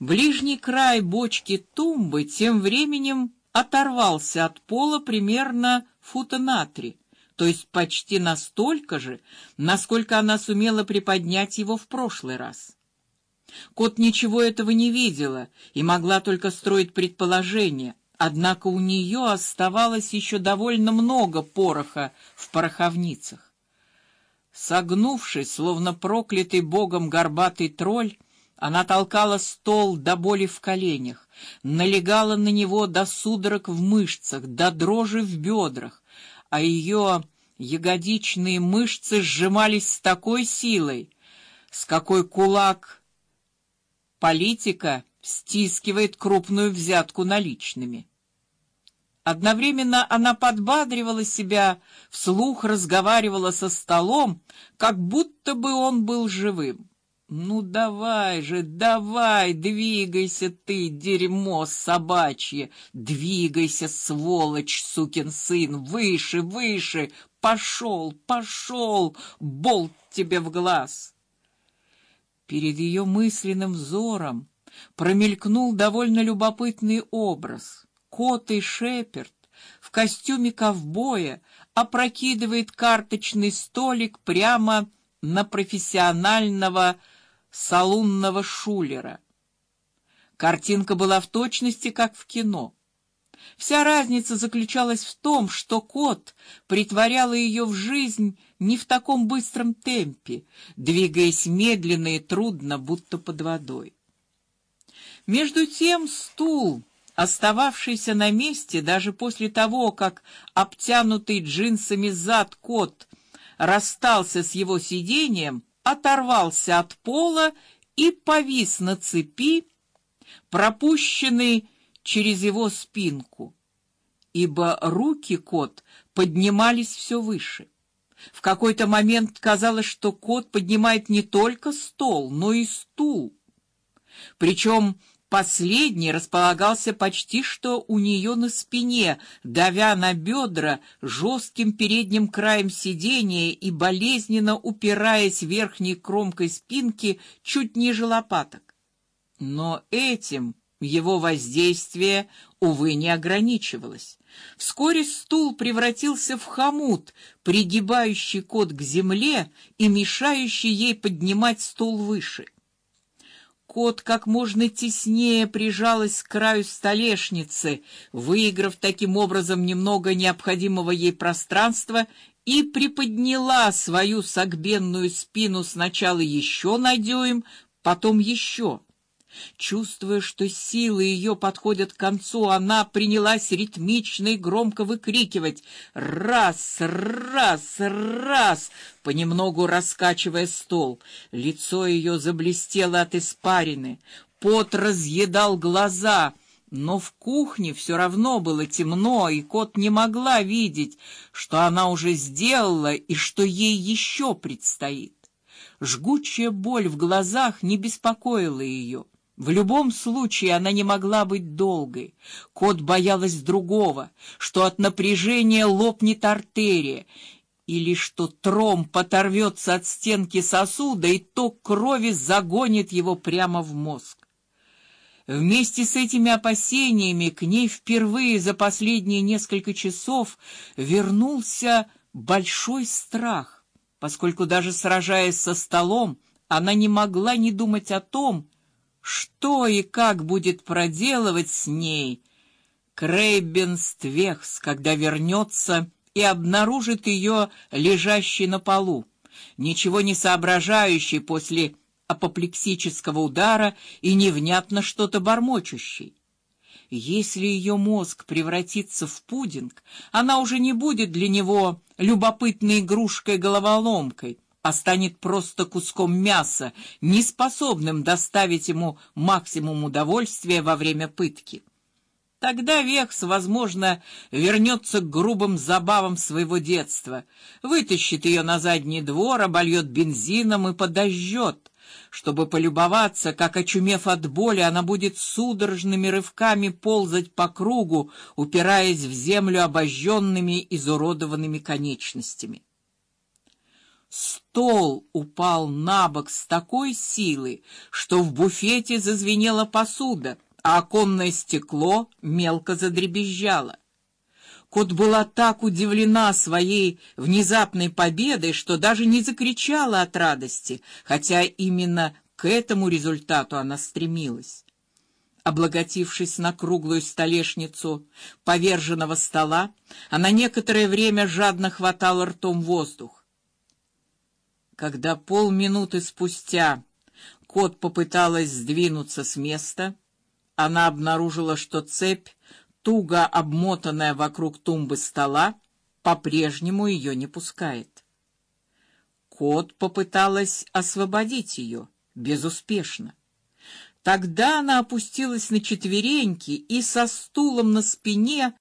Ближний край бочки тумбы тем временем оторвался от пола примерно фута на три, то есть почти настолько же, насколько она сумела приподнять его в прошлый раз. Кот ничего этого не видела и могла только строить предположения. Однако у нее оставалось еще довольно много пороха в пороховницах. Согнувшись, словно проклятый богом горбатый тролль, она толкала стол до боли в коленях, налегала на него до судорог в мышцах, до дрожи в бедрах, а ее ягодичные мышцы сжимались с такой силой, с какой кулак политика стискивает крупную взятку наличными. Одновременно она подбадривала себя, вслух разговаривала со столом, как будто бы он был живым. Ну давай же, давай, двигайся ты, дерьмо собачье, двигайся, сволочь, сукин сын, выше, выше, пошел, пошел, болт тебе в глаз. Перед ее мысленным взором промелькнул довольно любопытный образ. Кот и Шеперд в костюме ковбоя опрокидывает карточный столик прямо на профессионального салунного шулера. Картинка была в точности как в кино. Вся разница заключалась в том, что кот притворял ее в жизнь не в таком быстром темпе, двигаясь медленно и трудно, будто под водой. Между тем стул остававшийся на месте даже после того, как обтянутый джинсами зад кот расстался с его сиденьем, оторвался от пола и повис на цепи, пропущенный через его спинку, ибо руки кот поднимались все выше. В какой-то момент казалось, что кот поднимает не только стол, но и стул. Причем Последний располагался почти что у нее на спине, давя на бедра жестким передним краем сиденья и болезненно упираясь верхней кромкой спинки чуть ниже лопаток. Но этим его воздействие увы не ограничивалось. Вскоре стул превратился в хомут, пригибающий кот к земле и мешающий ей поднимать стул выше. Кот как можно теснее прижалась к краю столешницы, выиграв таким образом немного необходимого ей пространства, и приподняла свою согбенную спину сначала еще на дюйм, потом еще. Чувствуя, что силы ее подходят к концу, она принялась ритмично и громко выкрикивать: "Раз, раз, раз!" понемногу раскачивая стол. Лицо ее заблестело от испарины, пот разъедал глаза. Но в кухне все равно было темно, и кот не могла видеть, что она уже сделала и что ей еще предстоит. Жгучая боль в глазах не беспокоила ее. В любом случае она не могла быть долгой. Кот боялась другого, что от напряжения лопнет артерия, или что тромб оторвется от стенки сосуда и ток крови загонит его прямо в мозг. Вместе с этими опасениями к ней впервые за последние несколько часов вернулся большой страх, поскольку даже сражаясь со столом, она не могла не думать о том, что и как будет проделывать с ней Крейбенствехс, когда вернется и обнаружит ее лежащей на полу, ничего не соображающей после апоплексического удара и невнятно что-то бормочущей. Если ее мозг превратится в пудинг, она уже не будет для него любопытной игрушкой-головоломкой а станет просто куском мяса, неспособным доставить ему максимум удовольствия во время пытки. Тогда Векс, возможно, вернется к грубым забавам своего детства, вытащит ее на задний двор, обольет бензином и подожжет, чтобы полюбоваться, как очумев от боли, она будет судорожными рывками ползать по кругу, упираясь в землю обожженными, изуродованными конечностями. Стол упал на бок с такой силой, что в буфете зазвенела посуда, а оконное стекло мелко задребезжало. Кот была так удивлена своей внезапной победой, что даже не закричала от радости, хотя именно к этому результату она стремилась. Облокотившись на круглую столешницу поверженного стола, она некоторое время жадно хватала ртом воздух. Когда полминуты спустя кот попыталась сдвинуться с места, она обнаружила, что цепь туго обмотанная вокруг тумбы стола, по-прежнему ее не пускает. Кот попыталась освободить ее, безуспешно. Тогда она опустилась на четвереньки и со стулом на спине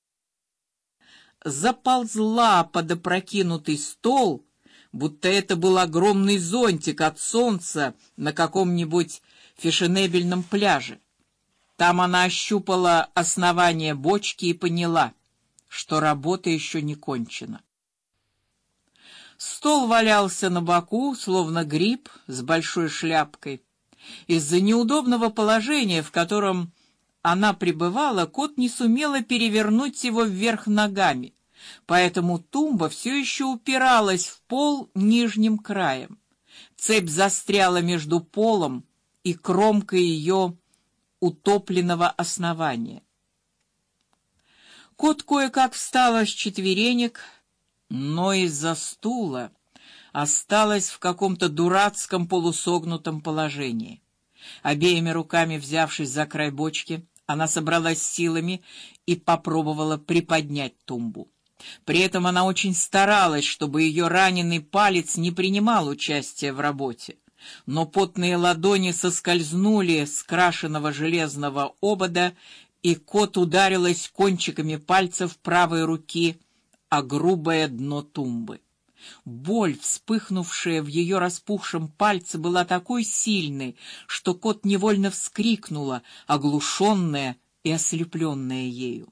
заползла под опрокинутый стол, будто это был огромный зонтик от солнца на каком-нибудь фешенебельном пляже. Там она ощупала основание бочки и поняла, что работа еще не кончена. Стол валялся на боку, словно гриб с большой шляпкой. Из-за неудобного положения, в котором она пребывала, кот не сумела перевернуть его вверх ногами, поэтому тумба все еще упиралась в пол нижним краем. Цепь застряла между полом и кромкой ее утопленного основания. Кот кое-как встала с четверенек, но из-за стула осталась в каком-то дурацком полусогнутом положении. Обеими руками взявшись за край бочки, она собралась силами и попробовала приподнять тумбу. При этом она очень старалась, чтобы ее раненый палец не принимал участия в работе но потные ладони соскользнули с крашеного железного обода, и кот ударилась кончиками пальцев правой руки о грубое дно тумбы. Боль, вспыхнувшая в ее распухшем пальце, была такой сильной, что кот невольно вскрикнула, оглушенная и ослепленная ею.